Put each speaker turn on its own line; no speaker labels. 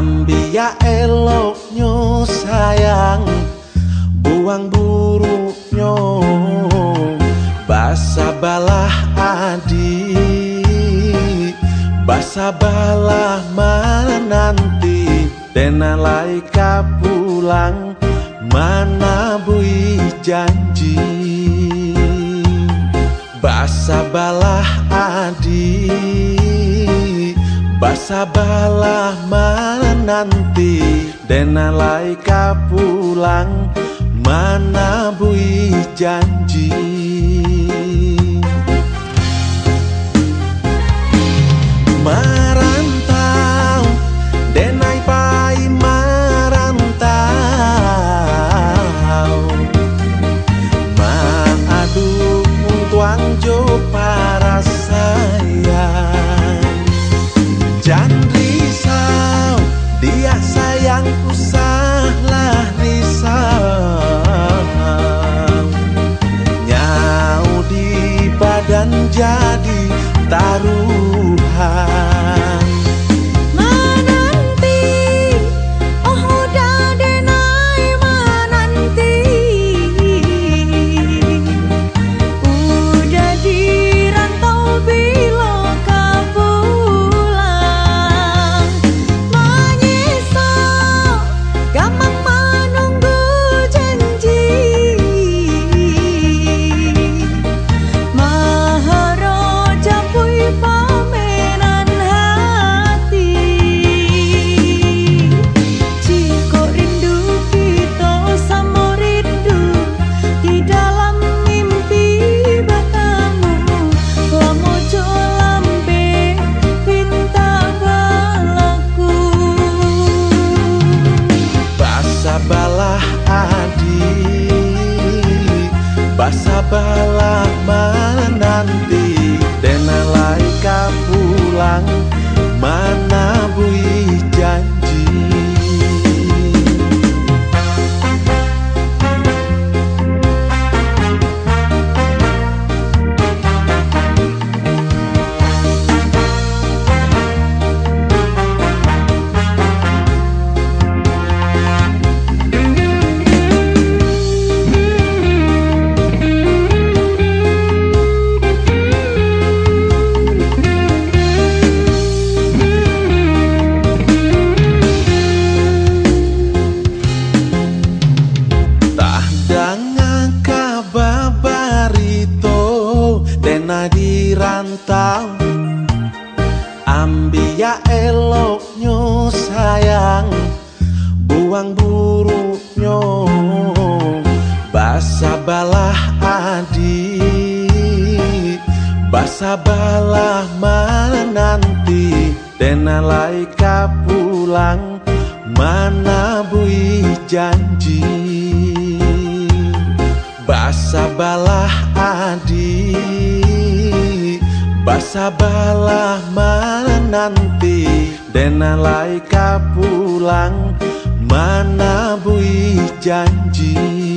Ambi ya eloknya sayang. Buang buruknya. Basa balah adi. Basa balah nanti? Tena laika pulang mana bui janji. Basa balah adi. Basa balah mana Dena laika pulang Mana bui janji Balah menanti Dena laika pulang Basa balah adi Basa balah menanti. Dena laika pulang Mana bui janji. Basa balah adi Basa balah menanti. Dena laika pulang Mana bui janji